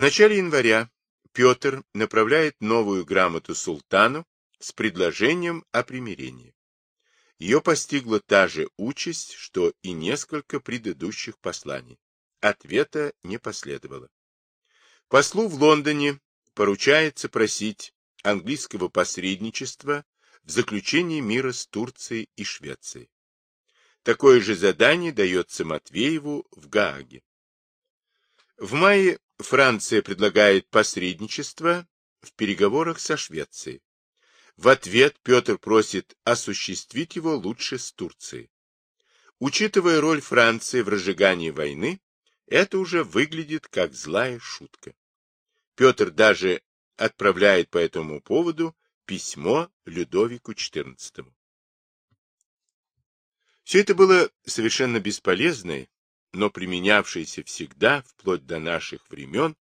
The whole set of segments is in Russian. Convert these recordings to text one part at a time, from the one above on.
В начале января Петр направляет новую грамоту султану с предложением о примирении. Ее постигла та же участь, что и несколько предыдущих посланий. Ответа не последовало. Послу в Лондоне поручается просить английского посредничества в заключении мира с Турцией и Швецией. Такое же задание дается Матвееву в Гааге. В мае Франция предлагает посредничество в переговорах со Швецией. В ответ Петр просит осуществить его лучше с Турцией. Учитывая роль Франции в разжигании войны, это уже выглядит как злая шутка. Петр даже отправляет по этому поводу письмо Людовику XIV. Все это было совершенно бесполезной, но применявшейся всегда, вплоть до наших времен,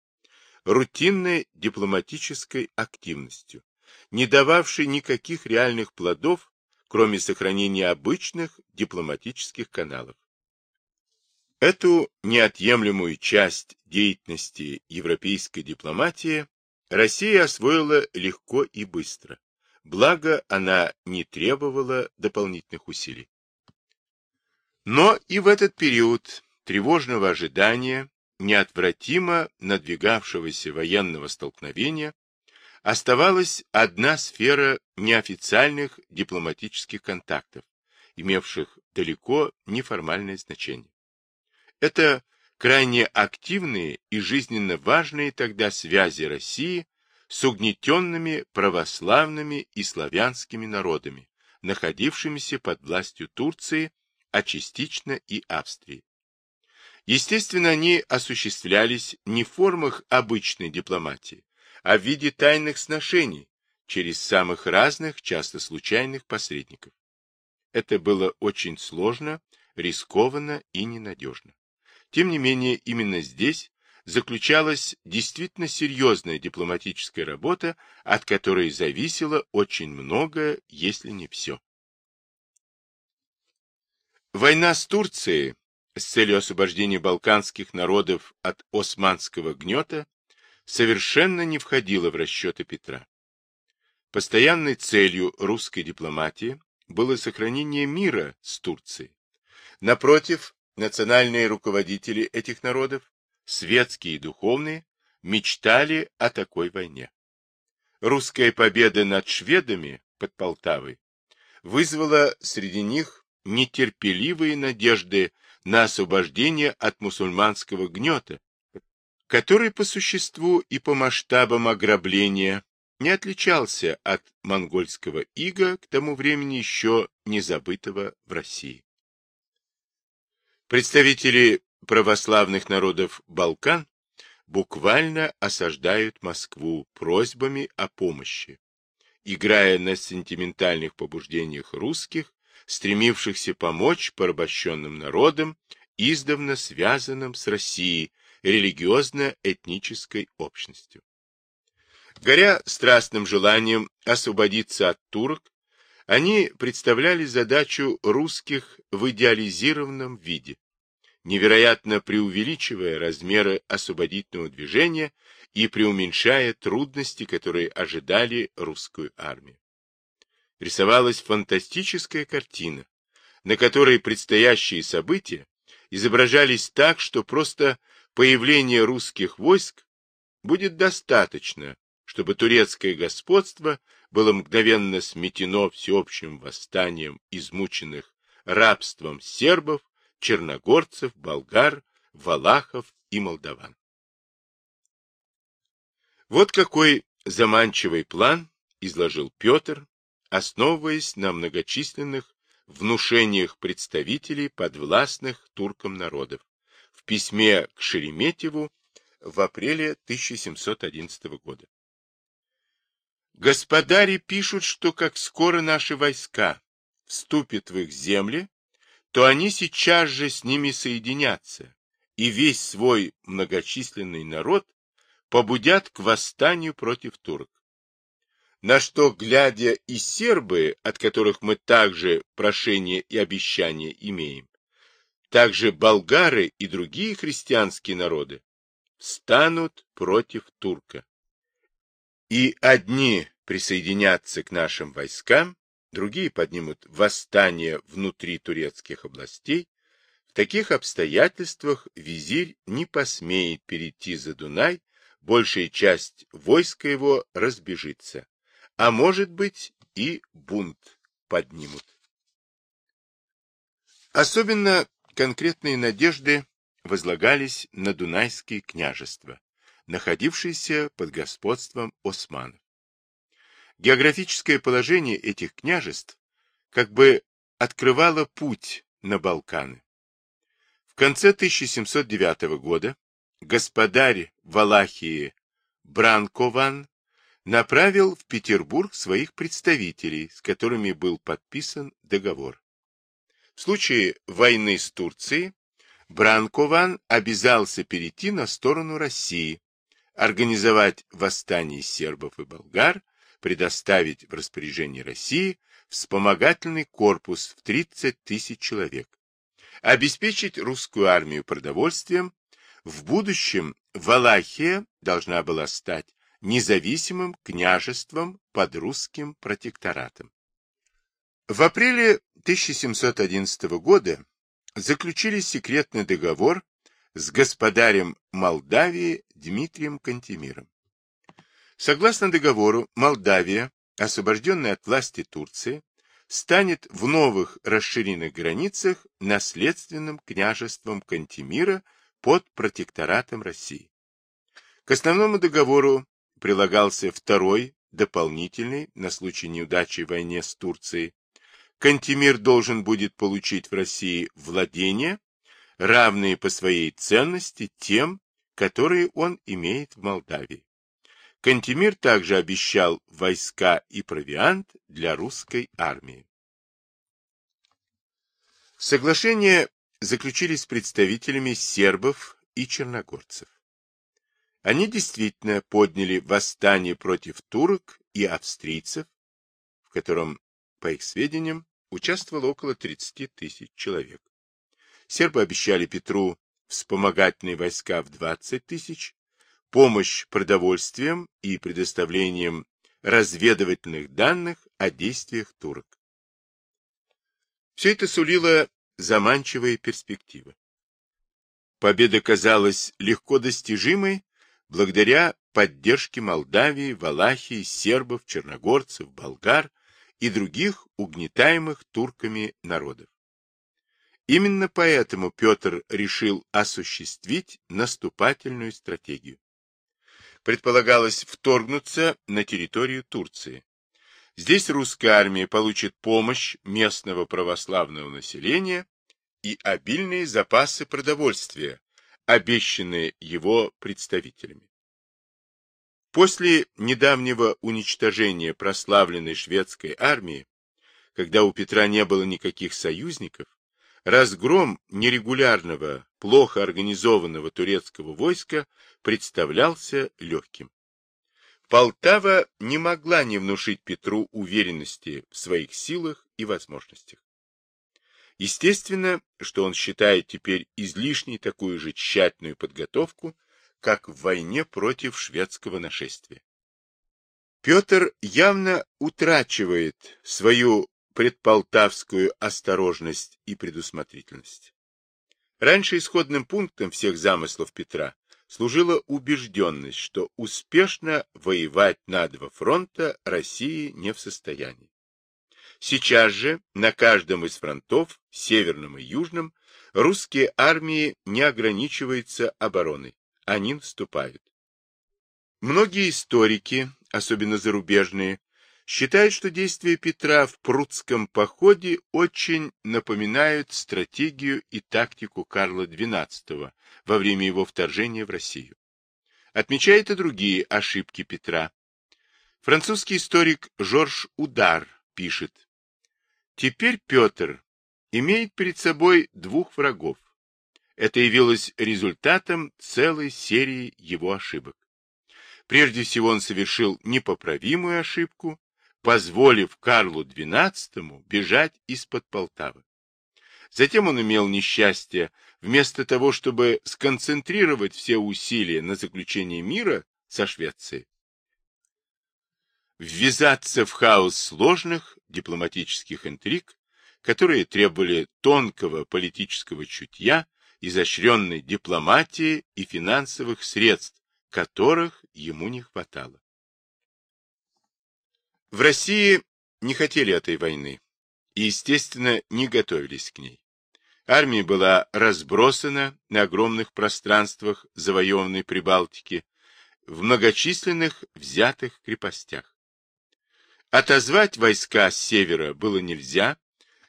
рутинной дипломатической активностью, не дававший никаких реальных плодов, кроме сохранения обычных дипломатических каналов. Эту неотъемлемую часть деятельности европейской дипломатии Россия освоила легко и быстро, благо она не требовала дополнительных усилий. Но и в этот период тревожного ожидания, неотвратимо надвигавшегося военного столкновения, Оставалась одна сфера неофициальных дипломатических контактов, имевших далеко неформальное значение. Это крайне активные и жизненно важные тогда связи России с угнетенными православными и славянскими народами, находившимися под властью Турции, а частично и Австрии. Естественно, они осуществлялись не в формах обычной дипломатии, а в виде тайных сношений через самых разных, часто случайных посредников. Это было очень сложно, рискованно и ненадежно. Тем не менее, именно здесь заключалась действительно серьезная дипломатическая работа, от которой зависело очень многое, если не все. Война с Турцией с целью освобождения балканских народов от османского гнета совершенно не входило в расчеты Петра. Постоянной целью русской дипломатии было сохранение мира с Турцией. Напротив, национальные руководители этих народов, светские и духовные, мечтали о такой войне. Русская победа над шведами под Полтавой вызвала среди них нетерпеливые надежды на освобождение от мусульманского гнета, который по существу и по масштабам ограбления не отличался от монгольского ига, к тому времени еще не забытого в России. Представители православных народов Балкан буквально осаждают Москву просьбами о помощи, играя на сентиментальных побуждениях русских, стремившихся помочь порабощенным народам, издавна связанным с Россией религиозно-этнической общностью. Горя страстным желанием освободиться от турок, они представляли задачу русских в идеализированном виде, невероятно преувеличивая размеры освободительного движения и преуменьшая трудности, которые ожидали русскую армию. Рисовалась фантастическая картина, на которой предстоящие события изображались так, что просто появления русских войск будет достаточно, чтобы турецкое господство было мгновенно сметено всеобщим восстанием измученных рабством сербов, черногорцев, болгар, валахов и молдаван. Вот какой заманчивый план изложил Петр, основываясь на многочисленных внушениях представителей подвластных туркам народов, в письме к Шереметьеву в апреле 1711 года. Господари пишут, что как скоро наши войска вступят в их земли, то они сейчас же с ними соединятся, и весь свой многочисленный народ побудят к восстанию против турок. На что, глядя и сербы, от которых мы также прошение и обещание имеем, также болгары и другие христианские народы станут против турка. И одни присоединятся к нашим войскам, другие поднимут восстание внутри турецких областей. В таких обстоятельствах визирь не посмеет перейти за Дунай, большая часть войска его разбежится, а может быть и бунт поднимут. Особенно конкретные надежды возлагались на Дунайские княжества, находившиеся под господством османов. Географическое положение этих княжеств как бы открывало путь на Балканы. В конце 1709 года господарь Валахии Бранкован направил в Петербург своих представителей, с которыми был подписан договор. В случае войны с Турцией Бранкован обязался перейти на сторону России, организовать восстание сербов и болгар, предоставить в распоряжение России вспомогательный корпус в 30 тысяч человек, обеспечить русскую армию продовольствием, в будущем Валахия должна была стать независимым княжеством под русским протекторатом. В апреле 1711 года заключили секретный договор с господарем Молдавии Дмитрием Кантемиром. Согласно договору, Молдавия, освобожденная от власти Турции, станет в новых расширенных границах наследственным княжеством Кантемира под протекторатом России. К основному договору прилагался второй, дополнительный, на случай неудачи в войне с Турцией. Кантемир должен будет получить в России владения, равные по своей ценности тем, которые он имеет в Молдавии. Кантемир также обещал войска и провиант для русской армии. Соглашение заключили с представителями сербов и черногорцев. Они действительно подняли восстание против турок и австрийцев, в котором, по их сведениям, участвовало около 30 тысяч человек. Сербы обещали Петру вспомогательные войска в 20 тысяч, помощь продовольствием и предоставлением разведывательных данных о действиях турок. Все это сулило заманчивые перспективы. Победа казалась легко достижимой благодаря поддержке Молдавии, Валахии, сербов, черногорцев, болгар и других угнетаемых турками народов. Именно поэтому Петр решил осуществить наступательную стратегию. Предполагалось вторгнуться на территорию Турции. Здесь русская армия получит помощь местного православного населения и обильные запасы продовольствия, обещанные его представителями. После недавнего уничтожения прославленной шведской армии, когда у Петра не было никаких союзников, разгром нерегулярного, плохо организованного турецкого войска представлялся легким. Полтава не могла не внушить Петру уверенности в своих силах и возможностях. Естественно, что он считает теперь излишней такую же тщательную подготовку, как в войне против шведского нашествия. Петр явно утрачивает свою предполтавскую осторожность и предусмотрительность. Раньше исходным пунктом всех замыслов Петра служила убежденность, что успешно воевать на два фронта России не в состоянии. Сейчас же на каждом из фронтов, северном и южном, русские армии не ограничиваются обороной, они наступают. Многие историки, особенно зарубежные, считают, что действия Петра в Прудском походе очень напоминают стратегию и тактику Карла XII во время его вторжения в Россию. Отмечает и другие ошибки Петра. Французский историк Жорж Удар пишет, Теперь Петр имеет перед собой двух врагов. Это явилось результатом целой серии его ошибок. Прежде всего он совершил непоправимую ошибку, позволив Карлу XII бежать из-под Полтавы. Затем он имел несчастье вместо того, чтобы сконцентрировать все усилия на заключении мира со Швецией, ввязаться в хаос сложных дипломатических интриг, которые требовали тонкого политического чутья, изощренной дипломатии и финансовых средств, которых ему не хватало. В России не хотели этой войны и, естественно, не готовились к ней. Армия была разбросана на огромных пространствах завоеванной Прибалтики, в многочисленных взятых крепостях. Отозвать войска с севера было нельзя,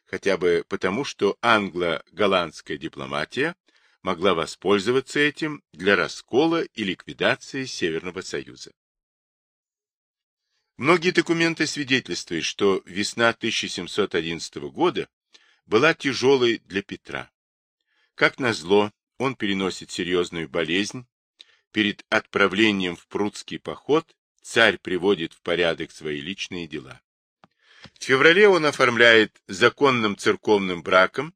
хотя бы потому, что англо-голландская дипломатия могла воспользоваться этим для раскола и ликвидации Северного Союза. Многие документы свидетельствуют, что весна 1711 года была тяжелой для Петра. Как назло, он переносит серьезную болезнь. Перед отправлением в Прудский поход царь приводит в порядок свои личные дела. В феврале он оформляет законным церковным браком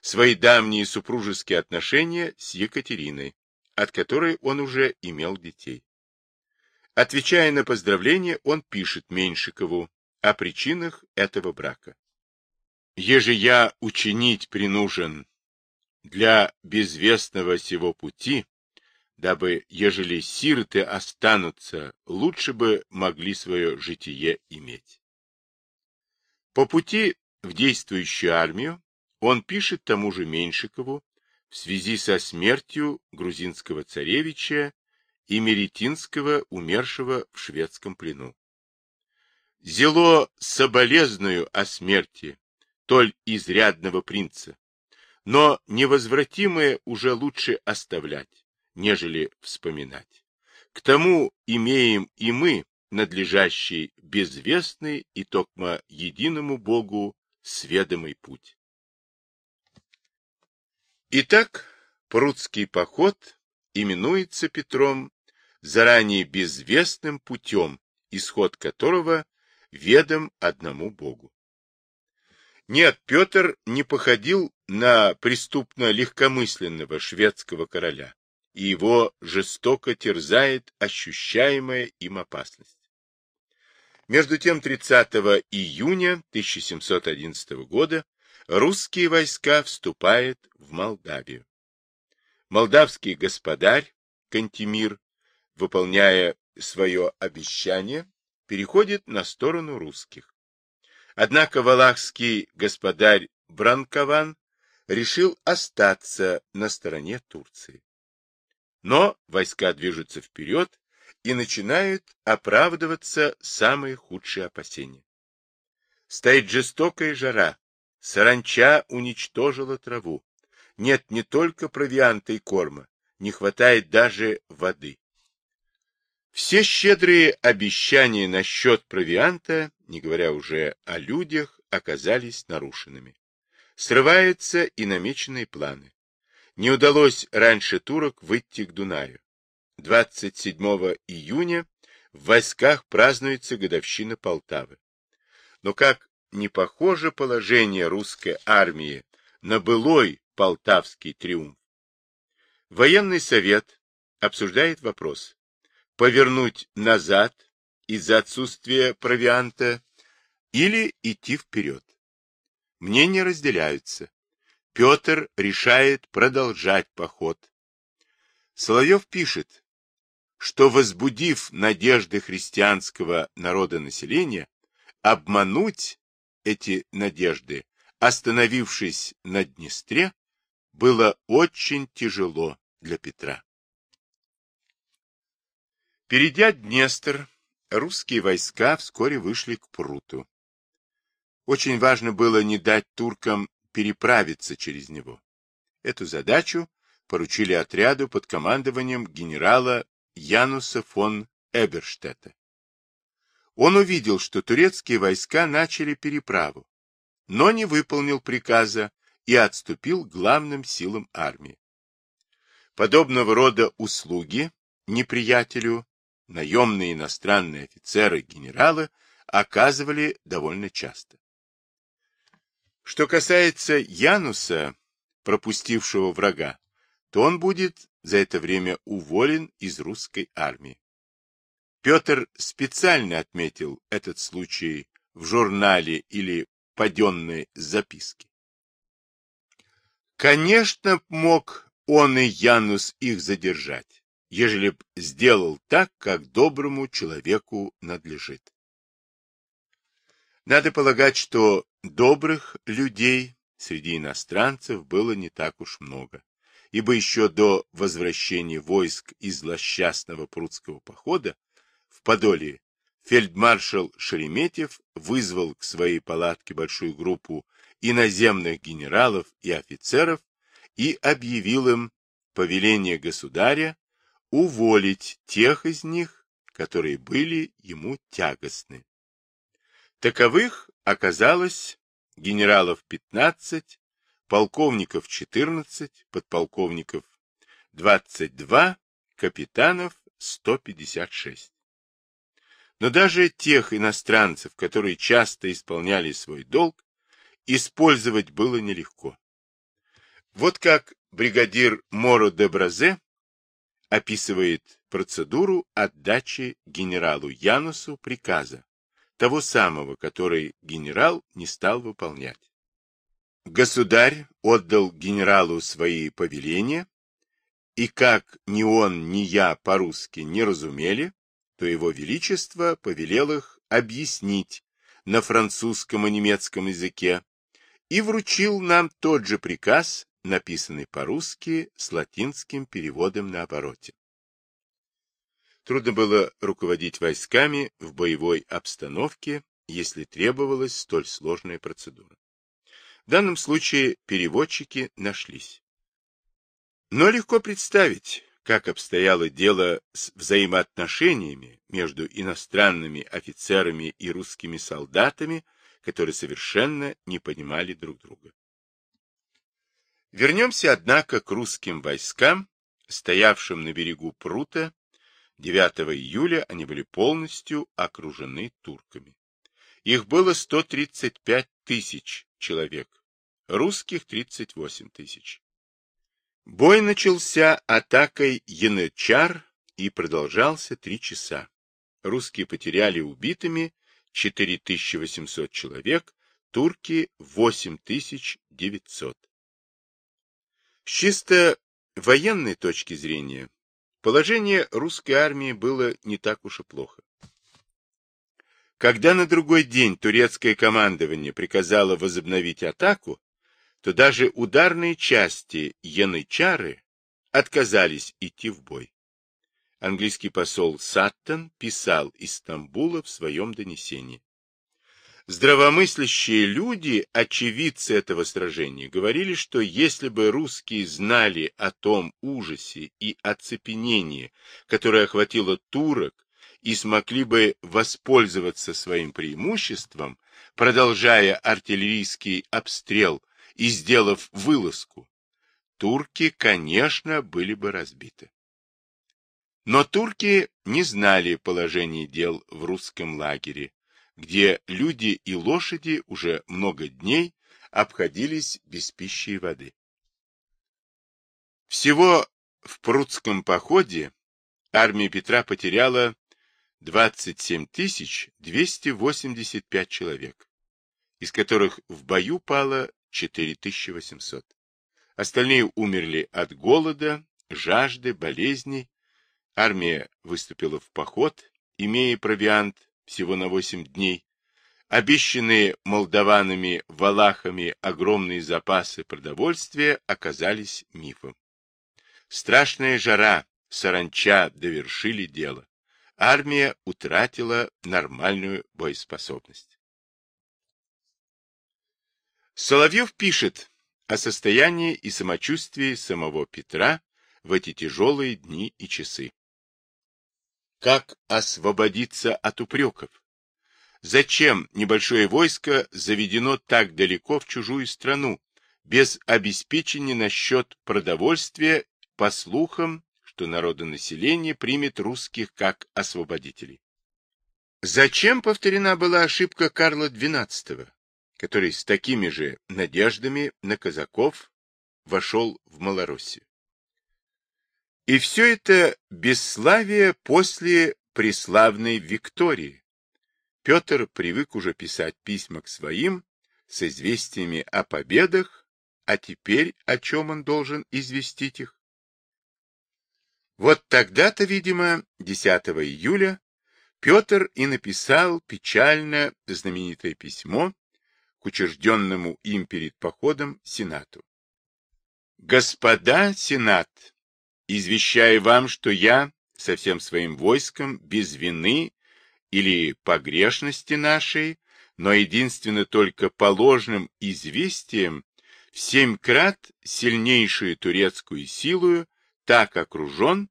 свои давние супружеские отношения с Екатериной, от которой он уже имел детей. Отвечая на поздравление, он пишет Меньшикову о причинах этого брака. «Еже я учинить принужен для безвестного сего пути, дабы, ежели сироты останутся, лучше бы могли свое житие иметь. По пути в действующую армию он пишет тому же Меньшикову в связи со смертью грузинского царевича и Меретинского, умершего в шведском плену. Зело соболезную о смерти, толь изрядного принца, но невозвратимое уже лучше оставлять нежели вспоминать. К тому имеем и мы надлежащий безвестный и токмо единому Богу сведомый путь. Итак, прудский поход именуется Петром заранее безвестным путем, исход которого ведом одному Богу. Нет, Петр не походил на преступно легкомысленного шведского короля и его жестоко терзает ощущаемая им опасность. Между тем 30 июня 1711 года русские войска вступают в Молдавию. Молдавский господарь Кантемир, выполняя свое обещание, переходит на сторону русских. Однако валахский господарь Бранкован решил остаться на стороне Турции. Но войска движутся вперед и начинают оправдываться самые худшие опасения. Стоит жестокая жара, саранча уничтожила траву. Нет не только провианта и корма, не хватает даже воды. Все щедрые обещания насчет провианта, не говоря уже о людях, оказались нарушенными. Срываются и намеченные планы не удалось раньше турок выйти к Дунаю. 27 июня в войсках празднуется годовщина Полтавы. Но как не похоже положение русской армии на былой полтавский триумф. Военный совет обсуждает вопрос, повернуть назад из-за отсутствия провианта или идти вперед. Мнения разделяются. Петр решает продолжать поход. Соловьев пишет, что, возбудив надежды христианского народонаселения, обмануть эти надежды, остановившись на Днестре, было очень тяжело для Петра. Перейдя Днестр, русские войска вскоре вышли к Пруту. Очень важно было не дать туркам переправиться через него. Эту задачу поручили отряду под командованием генерала Януса фон Эберштета. Он увидел, что турецкие войска начали переправу, но не выполнил приказа и отступил главным силам армии. Подобного рода услуги неприятелю наемные иностранные офицеры генералы оказывали довольно часто. Что касается Януса, пропустившего врага, то он будет за это время уволен из русской армии. Петр специально отметил этот случай в журнале или паденной записке. Конечно, мог он и Янус их задержать, ежели б сделал так, как доброму человеку надлежит. Надо полагать, что добрых людей среди иностранцев было не так уж много, ибо еще до возвращения войск из злосчастного прудского похода в Подоле фельдмаршал Шереметьев вызвал к своей палатке большую группу иноземных генералов и офицеров и объявил им повеление государя уволить тех из них, которые были ему тягостны. Таковых оказалось генералов 15, полковников 14, подполковников 22, капитанов 156. Но даже тех иностранцев, которые часто исполняли свой долг, использовать было нелегко. Вот как бригадир Моро де Бразе описывает процедуру отдачи генералу Янусу приказа, того самого, который генерал не стал выполнять. Государь отдал генералу свои повеления, и как ни он, ни я по-русски не разумели, то его величество повелел их объяснить на французском и немецком языке и вручил нам тот же приказ, написанный по-русски с латинским переводом на обороте. Трудно было руководить войсками в боевой обстановке, если требовалась столь сложная процедура. В данном случае переводчики нашлись. Но легко представить, как обстояло дело с взаимоотношениями между иностранными офицерами и русскими солдатами, которые совершенно не понимали друг друга. Вернемся, однако, к русским войскам, стоявшим на берегу Прута. 9 июля они были полностью окружены турками. Их было 135 тысяч человек, русских 38 тысяч. Бой начался атакой янычар и продолжался три часа. Русские потеряли убитыми 4800 человек, турки 8900. С чисто военной точки зрения, положение русской армии было не так уж и плохо. Когда на другой день турецкое командование приказало возобновить атаку, то даже ударные части янычары отказались идти в бой. Английский посол Саттон писал из Стамбула в своем донесении. Здравомыслящие люди, очевидцы этого сражения, говорили, что если бы русские знали о том ужасе и оцепенении, которое охватило турок, и смогли бы воспользоваться своим преимуществом, продолжая артиллерийский обстрел и сделав вылазку, турки, конечно, были бы разбиты. Но турки не знали положения дел в русском лагере, где люди и лошади уже много дней обходились без пищи и воды. Всего в Прудском походе армия Петра потеряла 27 285 человек, из которых в бою пало 4800. Остальные умерли от голода, жажды, болезней. Армия выступила в поход, имея провиант всего на 8 дней. Обещанные молдаванами, валахами огромные запасы продовольствия оказались мифом. Страшная жара, саранча довершили дело. Армия утратила нормальную боеспособность. Соловьев пишет о состоянии и самочувствии самого Петра в эти тяжелые дни и часы. Как освободиться от упреков? Зачем небольшое войско заведено так далеко в чужую страну, без обеспечения насчет продовольствия, по слухам, что народонаселение примет русских как освободителей? Зачем повторена была ошибка Карла XII? который с такими же надеждами на казаков вошел в Малороссию. И все это бесславие после преславной Виктории. Петр привык уже писать письма к своим с известиями о победах, а теперь о чем он должен известить их? Вот тогда-то, видимо, 10 июля, Петр и написал печально знаменитое письмо к учрежденному им перед походом Сенату. «Господа Сенат, извещаю вам, что я со всем своим войском без вины или погрешности нашей, но единственно только по ложным известиям в семь крат сильнейшую турецкую силу так окружен,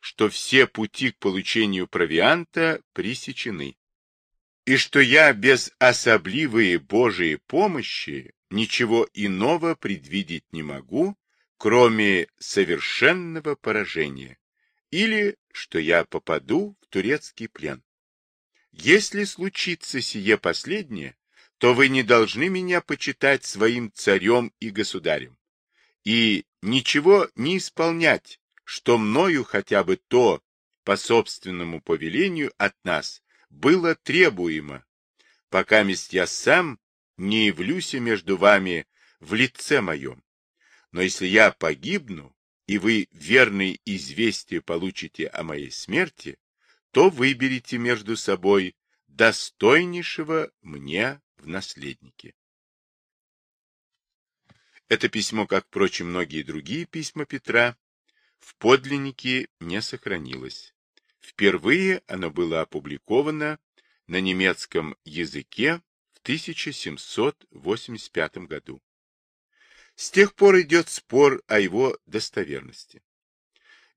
что все пути к получению провианта пресечены, и что я без особливой Божией помощи ничего иного предвидеть не могу, кроме совершенного поражения, или что я попаду в турецкий плен. Если случится сие последнее, то вы не должны меня почитать своим царем и государем, и ничего не исполнять, что мною хотя бы то, по собственному повелению от нас, было требуемо, пока я сам не явлюсь между вами в лице моем. Но если я погибну, и вы верные известия получите о моей смерти, то выберите между собой достойнейшего мне в наследнике. Это письмо, как, впрочем, многие другие письма Петра, в подлиннике не сохранилось. Впервые оно было опубликовано на немецком языке в 1785 году. С тех пор идет спор о его достоверности.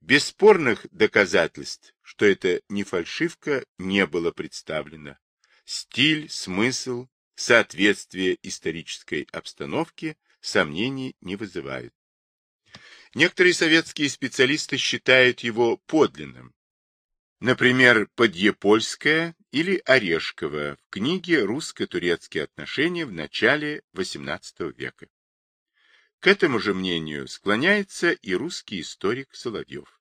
Бесспорных доказательств, что это не фальшивка, не было представлено. Стиль, смысл, соответствие исторической обстановке сомнений не вызывают. Некоторые советские специалисты считают его подлинным. Например, Подъепольская или Орешкова в книге «Русско-турецкие отношения в начале XVIII века». К этому же мнению склоняется и русский историк Соловьев.